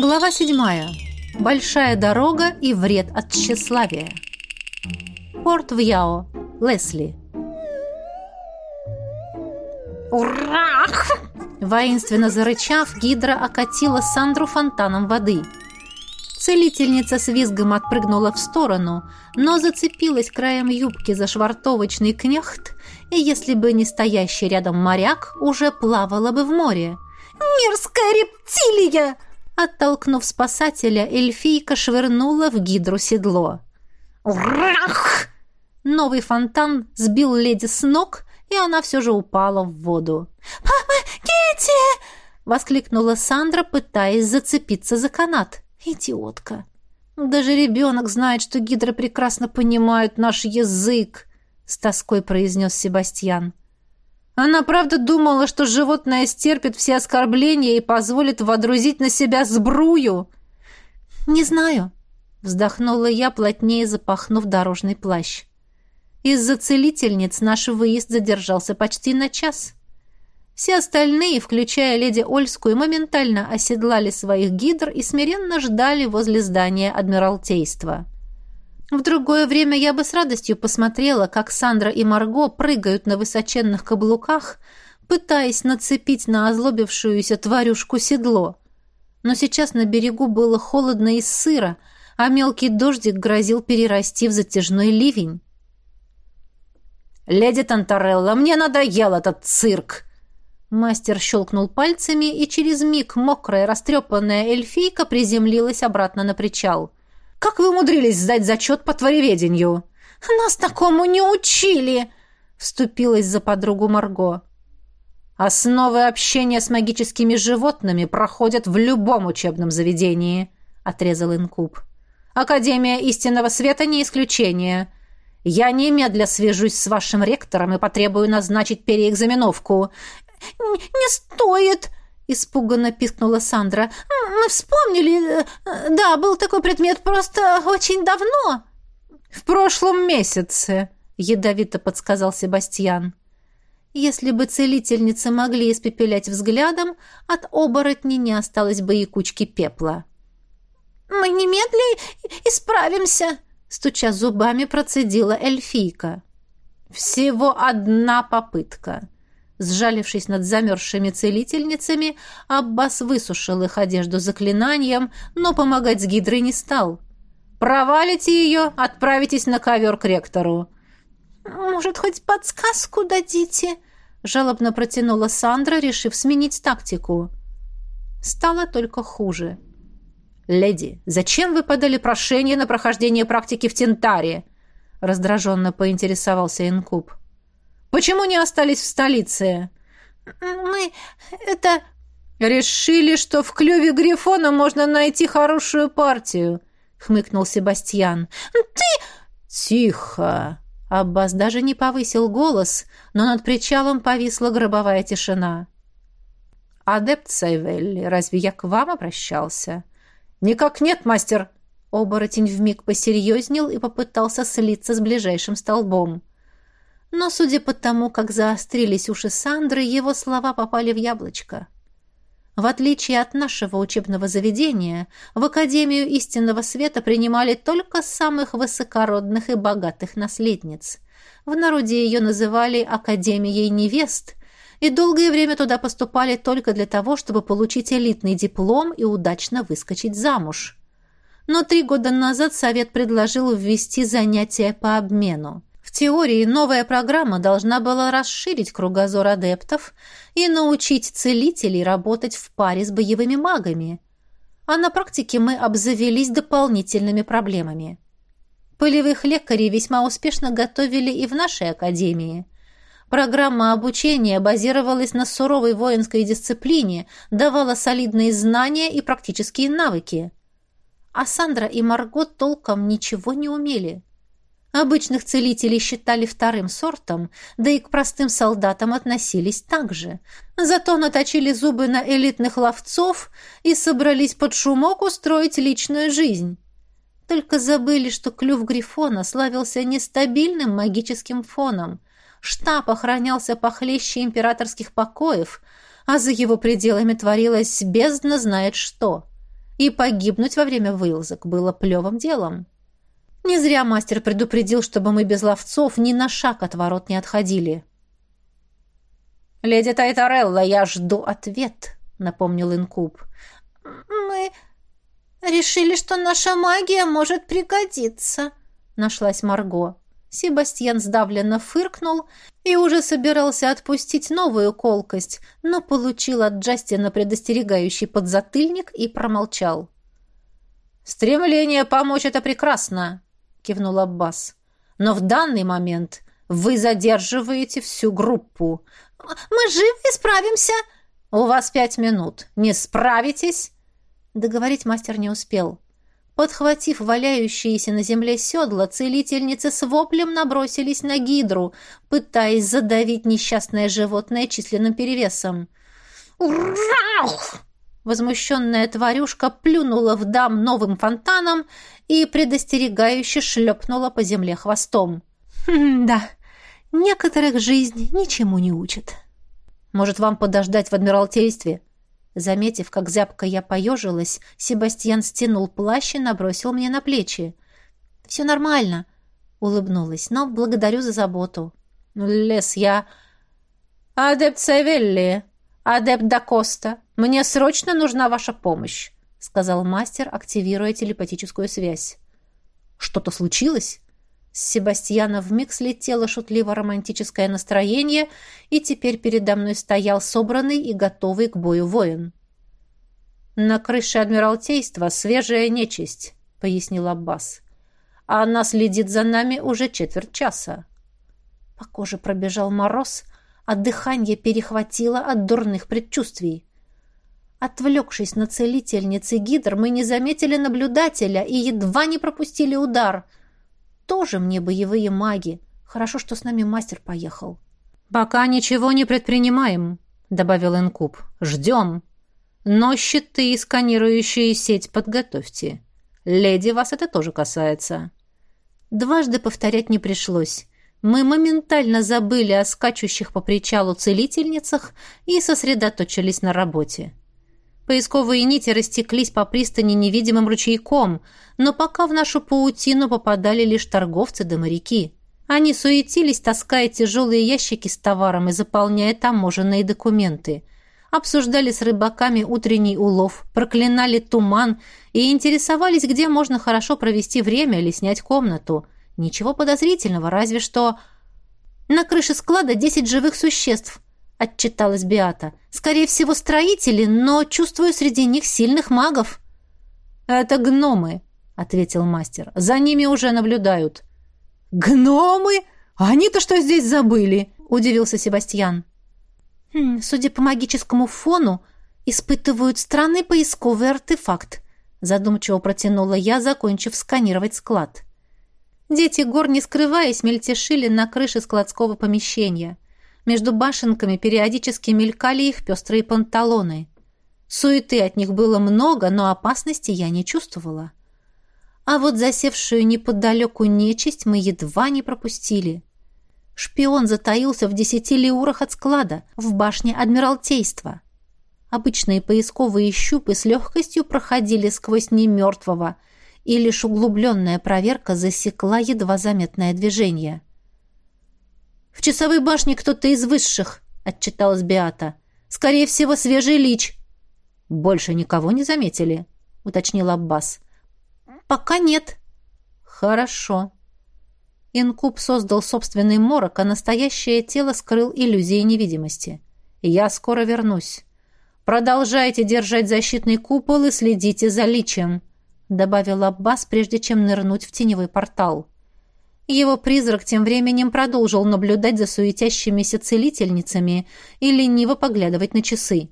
Глава седьмая. Большая дорога и вред от тщеславия. Порт в Яо. Лесли. «Ура!» Воинственно зарычав, Гидра окатила Сандру фонтаном воды. Целительница с визгом отпрыгнула в сторону, но зацепилась краем юбки за швартовочный кнехт, и если бы не стоящий рядом моряк, уже плавала бы в море. «Мерзкая рептилия!» Оттолкнув спасателя, эльфийка швырнула в гидру седло. «Урах!» Новый фонтан сбил леди с ног, и она все же упала в воду. «Помогите!» — воскликнула Сандра, пытаясь зацепиться за канат. «Идиотка! Даже ребенок знает, что гидры прекрасно понимают наш язык!» — с тоской произнес Себастьян. Она правда думала, что животное стерпит все оскорбления и позволит водрузить на себя сбрую? Не знаю, вздохнула я, плотнее запахнув дорожный плащ. Из-за целительниц наш выезд задержался почти на час. Все остальные, включая леди Ольскую, моментально оседлали своих гидр и смиренно ждали возле здания Адмиралтейства. В другое время я бы с радостью посмотрела, как Сандра и Марго прыгают на высоченных каблуках, пытаясь нацепить на озлобившуюся тварюшку седло. Но сейчас на берегу было холодно и сыро, а мелкий дождик грозил перерасти в затяжной ливень. «Леди Тантарелла, мне надоел этот цирк!» Мастер щелкнул пальцами, и через миг мокрая, растрепанная эльфийка приземлилась обратно на причал. Как вы умудрились сдать зачет по твореведению?» «Нас такому не учили!» — вступилась за подругу Марго. «Основы общения с магическими животными проходят в любом учебном заведении», — отрезал Инкуб. «Академия истинного света не исключение. Я немедля свяжусь с вашим ректором и потребую назначить переэкзаменовку». «Не стоит!» Испуганно пискнула Сандра. Мы вспомнили. Да, был такой предмет просто очень давно. В прошлом месяце, ядовито подсказал Себастьян. Если бы целительницы могли испепелять взглядом, от оборотни не осталось бы и кучки пепла. «Мы немедля исправимся», — стуча зубами, процедила эльфийка. «Всего одна попытка», Сжалившись над замерзшими целительницами, Аббас высушил их одежду заклинанием, но помогать с гидрой не стал. «Провалите ее, отправитесь на ковер к ректору». «Может, хоть подсказку дадите?» — жалобно протянула Сандра, решив сменить тактику. Стало только хуже. «Леди, зачем вы подали прошение на прохождение практики в Тентаре?» — раздраженно поинтересовался Инкуб. Почему не остались в столице?» «Мы... это...» «Решили, что в клюве Грифона можно найти хорошую партию», — хмыкнул Себастьян. «Ты...» «Тихо!» Аббас даже не повысил голос, но над причалом повисла гробовая тишина. «Адепт Сайвелли, разве я к вам обращался?» «Никак нет, мастер!» Оборотень вмиг посерьезнел и попытался слиться с ближайшим столбом. Но, судя по тому, как заострились уши Сандры, его слова попали в яблочко. В отличие от нашего учебного заведения, в Академию истинного света принимали только самых высокородных и богатых наследниц. В народе ее называли Академией невест, и долгое время туда поступали только для того, чтобы получить элитный диплом и удачно выскочить замуж. Но три года назад Совет предложил ввести занятия по обмену. В теории новая программа должна была расширить кругозор адептов и научить целителей работать в паре с боевыми магами. А на практике мы обзавелись дополнительными проблемами. Полевых лекарей весьма успешно готовили и в нашей академии. Программа обучения базировалась на суровой воинской дисциплине, давала солидные знания и практические навыки. А Сандра и Марго толком ничего не умели. Обычных целителей считали вторым сортом, да и к простым солдатам относились так же. Зато наточили зубы на элитных ловцов и собрались под шумок устроить личную жизнь. Только забыли, что клюв Грифона славился нестабильным магическим фоном. Штаб охранялся похлеще императорских покоев, а за его пределами творилось бездна знает что. и погибнуть во время вылазок было плевым делом. Не зря мастер предупредил, чтобы мы без ловцов ни на шаг от ворот не отходили. «Леди Тайтарелла, я жду ответ», — напомнил Инкуб. «Мы решили, что наша магия может пригодиться», — нашлась Марго. Себастьян сдавленно фыркнул и уже собирался отпустить новую колкость, но получил от Джастина предостерегающий подзатыльник и промолчал. «Стремление помочь — это прекрасно», — кивнул Аббас. «Но в данный момент вы задерживаете всю группу». «Мы живы и справимся!» «У вас пять минут. Не справитесь?» Договорить мастер не успел. Подхватив валяющиеся на земле седла, целительницы с воплем набросились на гидру, пытаясь задавить несчастное животное численным перевесом. Возмущенная тварюшка плюнула в дам новым фонтаном и предостерегающе шлепнула по земле хвостом. «Хм, «Да, некоторых жизнь ничему не учит». «Может, вам подождать в Адмиралтействе?» Заметив, как зябко я поежилась, Себастьян стянул плащ и набросил мне на плечи. «Все нормально», — улыбнулась, — «но благодарю за заботу». «Лес, я...» «Адепт Савелли, адепт Дакоста, мне срочно нужна ваша помощь», — сказал мастер, активируя телепатическую связь. «Что-то случилось?» С Себастьяна вмиг слетело шутливо-романтическое настроение, и теперь передо мной стоял собранный и готовый к бою воин. «На крыше Адмиралтейства свежая нечисть», — пояснил Аббас. «А она следит за нами уже четверть часа». По коже пробежал мороз, а дыхание перехватило от дурных предчувствий. Отвлекшись на целительницы Гидр, мы не заметили наблюдателя и едва не пропустили удар — тоже мне боевые маги. Хорошо, что с нами мастер поехал. «Пока ничего не предпринимаем», — добавил Инкуб. «Ждем. Но щиты и сканирующие сеть подготовьте. Леди, вас это тоже касается». Дважды повторять не пришлось. Мы моментально забыли о скачущих по причалу целительницах и сосредоточились на работе. Поисковые нити растеклись по пристани невидимым ручейком, но пока в нашу паутину попадали лишь торговцы да моряки. Они суетились, таская тяжелые ящики с товаром и заполняя таможенные документы. Обсуждали с рыбаками утренний улов, проклинали туман и интересовались, где можно хорошо провести время или снять комнату. Ничего подозрительного, разве что... На крыше склада десять живых существ — отчиталась Биата. «Скорее всего, строители, но чувствую среди них сильных магов». «Это гномы», — ответил мастер. «За ними уже наблюдают». «Гномы? Они-то что здесь забыли?» — удивился Себастьян. «Хм, «Судя по магическому фону, испытывают странный поисковый артефакт», — задумчиво протянула я, закончив сканировать склад. Дети гор, не скрываясь, мельтешили на крыше складского помещения — между башенками периодически мелькали их пестрые панталоны. Суеты от них было много, но опасности я не чувствовала. А вот засевшую неподалеку нечисть мы едва не пропустили. Шпион затаился в десяти леурах от склада, в башне Адмиралтейства. Обычные поисковые щупы с легкостью проходили сквозь немертвого, и лишь углубленная проверка засекла едва заметное движение — «В часовой башне кто-то из высших», — отчиталась Биата. «Скорее всего, свежий лич». «Больше никого не заметили?» — уточнил Аббас. «Пока нет». «Хорошо». Инкуб создал собственный морок, а настоящее тело скрыл иллюзией невидимости. «Я скоро вернусь. Продолжайте держать защитный купол и следите за личием», — добавил Аббас, прежде чем нырнуть в теневой портал. Его призрак тем временем продолжил наблюдать за суетящимися целительницами и лениво поглядывать на часы.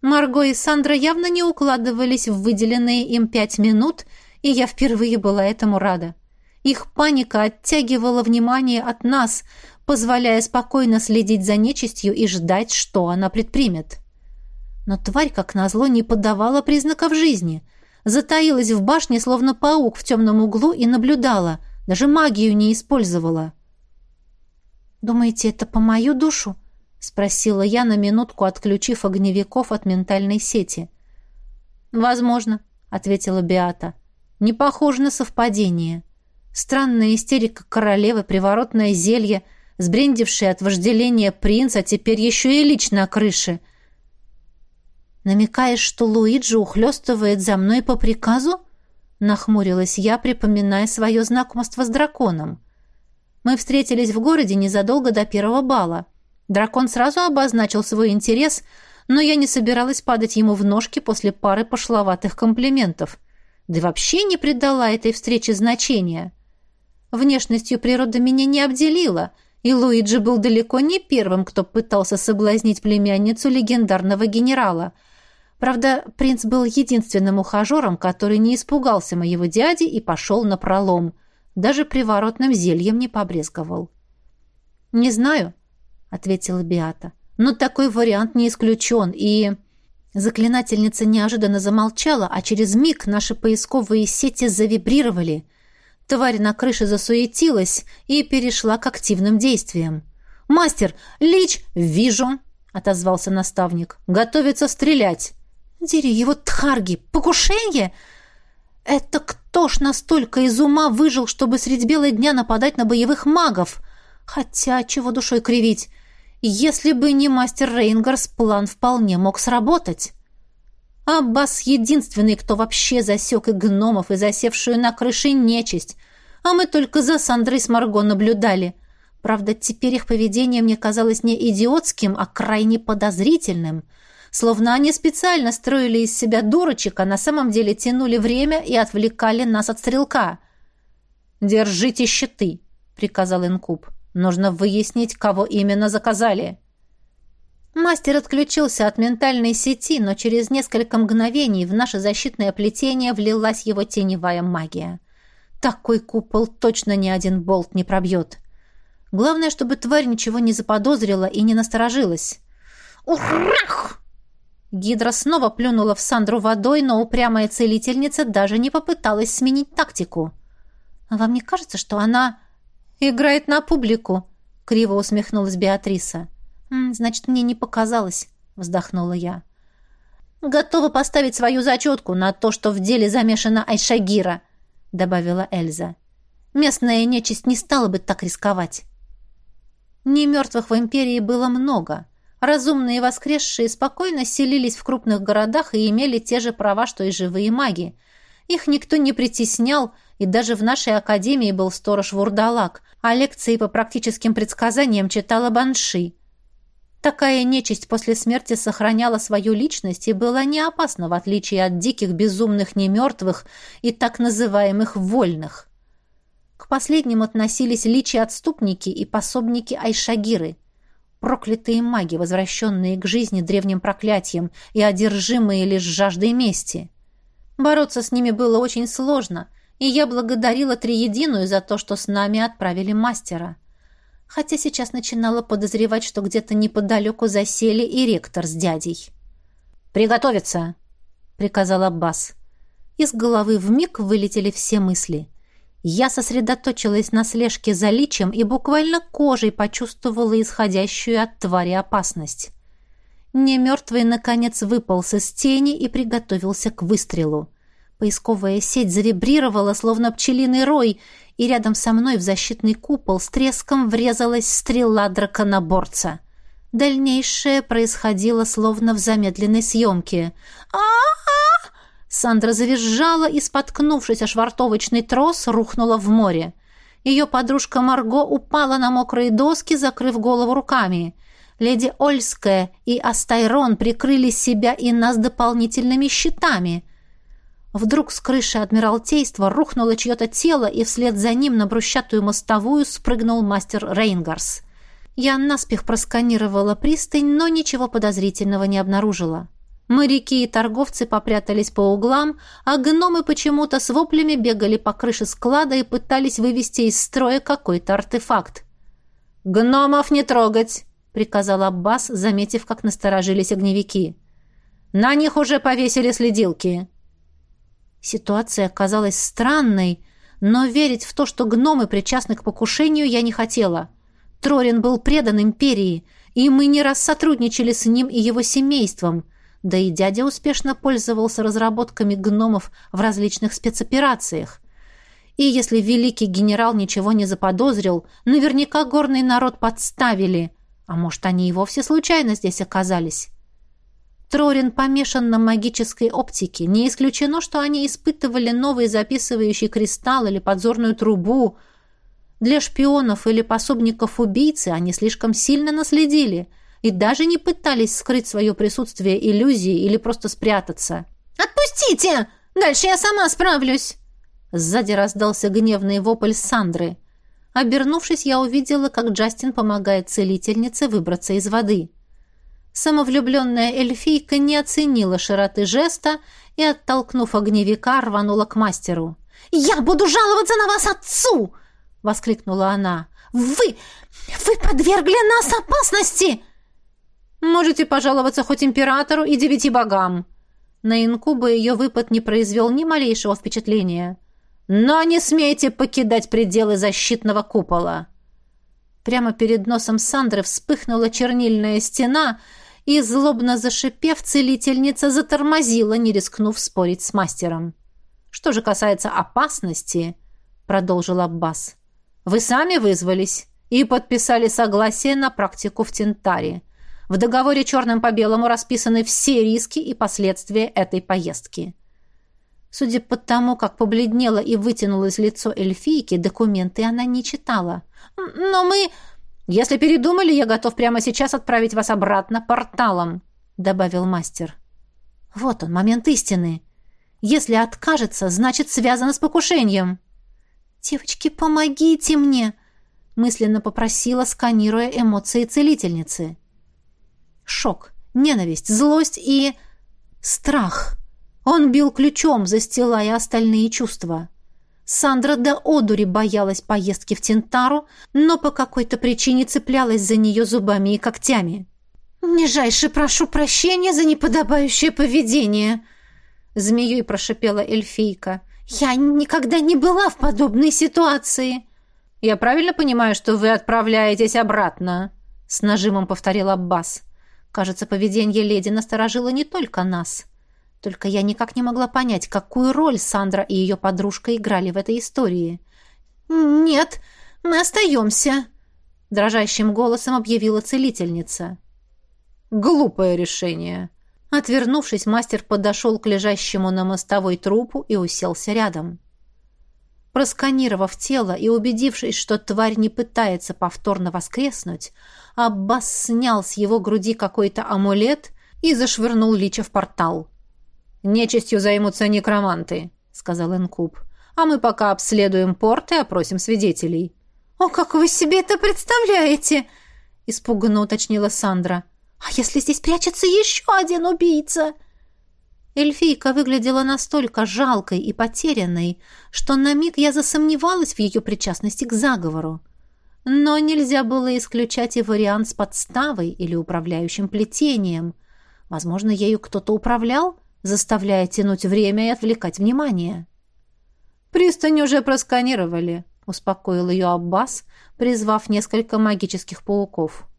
Марго и Сандра явно не укладывались в выделенные им пять минут, и я впервые была этому рада. Их паника оттягивала внимание от нас, позволяя спокойно следить за нечистью и ждать, что она предпримет. Но тварь, как назло, не подавала признаков жизни. Затаилась в башне, словно паук в темном углу, и наблюдала — даже магию не использовала. «Думаете, это по мою душу?» — спросила я на минутку, отключив огневиков от ментальной сети. «Возможно», — ответила Биата. «Не похоже на совпадение. Странная истерика королевы, приворотное зелье, сбрендившее от вожделения принц, а теперь еще и лично о крыше. Намекаешь, что Луиджи ухлёстывает за мной по приказу?» Нахмурилась я, припоминая свое знакомство с драконом. Мы встретились в городе незадолго до первого бала. Дракон сразу обозначил свой интерес, но я не собиралась падать ему в ножки после пары пошловатых комплиментов. Да вообще не придала этой встрече значения. Внешностью природа меня не обделила, и Луиджи был далеко не первым, кто пытался соблазнить племянницу легендарного генерала. Правда, принц был единственным ухажером, который не испугался моего дяди и пошел на пролом. Даже приворотным зельем не побрезговал. «Не знаю», — ответила Биата. «Но такой вариант не исключен, и...» Заклинательница неожиданно замолчала, а через миг наши поисковые сети завибрировали. Тварь на крыше засуетилась и перешла к активным действиям. «Мастер! Лич! Вижу!» — отозвался наставник. «Готовится стрелять!» «Дери его, Тхарги! Покушение!» «Это кто ж настолько из ума выжил, чтобы средь бела дня нападать на боевых магов? Хотя, чего душой кривить? Если бы не мастер Рейнгарс, план вполне мог сработать». Аббас единственный, кто вообще засек и гномов, и засевшую на крыше нечисть. А мы только за Сандрой с Марго наблюдали. Правда, теперь их поведение мне казалось не идиотским, а крайне подозрительным — Словно они специально строили из себя дурочек, а на самом деле тянули время и отвлекали нас от стрелка. «Держите щиты», — приказал Инкуб. «Нужно выяснить, кого именно заказали». Мастер отключился от ментальной сети, но через несколько мгновений в наше защитное плетение влилась его теневая магия. Такой купол точно ни один болт не пробьет. Главное, чтобы тварь ничего не заподозрила и не насторожилась. «Урах!» Гидра снова плюнула в Сандру водой, но упрямая целительница даже не попыталась сменить тактику. «А вам не кажется, что она играет на публику?» — криво усмехнулась Беатриса. «Значит, мне не показалось», — вздохнула я. «Готова поставить свою зачетку на то, что в деле замешана Айшагира», — добавила Эльза. «Местная нечисть не стала бы так рисковать». Немертвых в империи было много — Разумные воскресшие спокойно селились в крупных городах и имели те же права, что и живые маги. Их никто не притеснял, и даже в нашей академии был сторож Вурдалак, а лекции по практическим предсказаниям читала Банши. Такая нечисть после смерти сохраняла свою личность и была не опасна, в отличие от диких, безумных немертвых и так называемых «вольных». К последним относились личи-отступники и пособники Айшагиры – проклятые маги, возвращенные к жизни древним проклятием и одержимые лишь жаждой мести. Бороться с ними было очень сложно, и я благодарила Триединую за то, что с нами отправили мастера. Хотя сейчас начинала подозревать, что где-то неподалеку засели и ректор с дядей. «Приготовиться!» — приказал Аббас. Из головы вмиг вылетели все мысли — я сосредоточилась на слежке за личем и буквально кожей почувствовала исходящую от твари опасность. Немертвый, наконец, выполз из тени и приготовился к выстрелу. Поисковая сеть завибрировала, словно пчелиный рой, и рядом со мной в защитный купол с треском врезалась стрела драконоборца. Дальнейшее происходило словно в замедленной съемке. «А-а-а!» Сандра завизжала и, споткнувшись о швартовочный трос, рухнула в море. Ее подружка Марго упала на мокрые доски, закрыв голову руками. Леди Ольская и Астайрон прикрыли себя и нас дополнительными щитами. Вдруг с крыши Адмиралтейства рухнуло чье-то тело, и вслед за ним на брусчатую мостовую спрыгнул мастер Рейнгарс. Я наспех просканировала пристань, но ничего подозрительного не обнаружила. Моряки и торговцы попрятались по углам, а гномы почему-то с воплями бегали по крыше склада и пытались вывести из строя какой-то артефакт. «Гномов не трогать!» — приказал Аббас, заметив, как насторожились огневики. «На них уже повесили следилки!» Ситуация казалась странной, но верить в то, что гномы причастны к покушению, я не хотела. Трорин был предан империи, и мы не раз сотрудничали с ним и его семейством — Да и дядя успешно пользовался разработками гномов в различных спецоперациях. И если великий генерал ничего не заподозрил, наверняка горный народ подставили. А может, они и вовсе случайно здесь оказались. Трорин помешан на магической оптике. Не исключено, что они испытывали новый записывающий кристалл или подзорную трубу. Для шпионов или пособников убийцы они слишком сильно наследили и даже не пытались скрыть свое присутствие иллюзии или просто спрятаться. «Отпустите! Дальше я сама справлюсь!» Сзади раздался гневный вопль Сандры. Обернувшись, я увидела, как Джастин помогает целительнице выбраться из воды. Самовлюбленная эльфийка не оценила широты жеста и, оттолкнув огневика, рванула к мастеру. «Я буду жаловаться на вас отцу!» — воскликнула она. «Вы... вы подвергли нас опасности!» «Можете пожаловаться хоть императору и девяти богам!» На инкуба ее выпад не произвел ни малейшего впечатления. «Но не смейте покидать пределы защитного купола!» Прямо перед носом Сандры вспыхнула чернильная стена, и, злобно зашипев, целительница затормозила, не рискнув спорить с мастером. «Что же касается опасности», — продолжил Аббас, — «вы сами вызвались и подписали согласие на практику в Тентаре. В договоре черным по белому расписаны все риски и последствия этой поездки». Судя по тому, как побледнело и вытянулось лицо эльфийки, документы она не читала. «Но мы...» «Если передумали, я готов прямо сейчас отправить вас обратно порталом», — добавил мастер. «Вот он, момент истины. Если откажется, значит, связано с покушением». «Девочки, помогите мне!» — мысленно попросила, сканируя эмоции целительницы. Шок, ненависть, злость и... страх. Он бил ключом, застилая остальные чувства. Сандра до одури боялась поездки в Тентару, но по какой-то причине цеплялась за нее зубами и когтями. «Нижайше прошу прощения за неподобающее поведение», — змеей прошипела эльфийка. «Я никогда не была в подобной ситуации». «Я правильно понимаю, что вы отправляетесь обратно?» — с нажимом повторил Аббас. Кажется, поведение леди насторожило не только нас. Только я никак не могла понять, какую роль Сандра и ее подружка играли в этой истории. «Нет, мы остаемся», — дрожащим голосом объявила целительница. «Глупое решение». Отвернувшись, мастер подошел к лежащему на мостовой трупу и уселся рядом. Просканировав тело и убедившись, что тварь не пытается повторно воскреснуть, Аббас снял с его груди какой-то амулет и зашвырнул Лича в портал. «Нечистью займутся некроманты», — сказал Инкуб. «А мы пока обследуем порт и опросим свидетелей». «О, как вы себе это представляете?» — испуганно уточнила Сандра. «А если здесь прячется еще один убийца?» Эльфийка выглядела настолько жалкой и потерянной, что на миг я засомневалась в ее причастности к заговору. Но нельзя было исключать и вариант с подставой или управляющим плетением. Возможно, ею кто-то управлял, заставляя тянуть время и отвлекать внимание. «Пристань уже просканировали», — успокоил ее Аббас, призвав несколько магических пауков.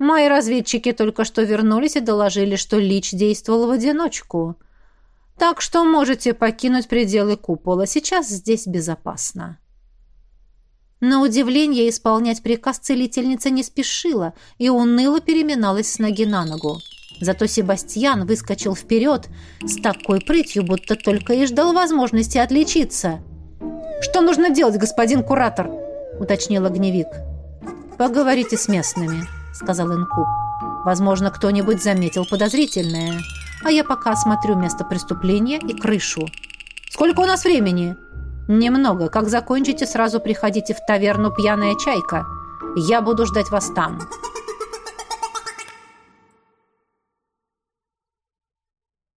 «Мои разведчики только что вернулись и доложили, что Лич действовал в одиночку. Так что можете покинуть пределы купола. Сейчас здесь безопасно». На удивление исполнять приказ целительница не спешила и уныло переминалась с ноги на ногу. Зато Себастьян выскочил вперед с такой прытью, будто только и ждал возможности отличиться. «Что нужно делать, господин куратор?» — уточнил огневик. «Поговорите с местными», — сказал Инкуб. «Возможно, кто-нибудь заметил подозрительное. А я пока осмотрю место преступления и крышу. Сколько у нас времени?» «Немного. Как закончите, сразу приходите в таверну «Пьяная чайка». Я буду ждать вас там».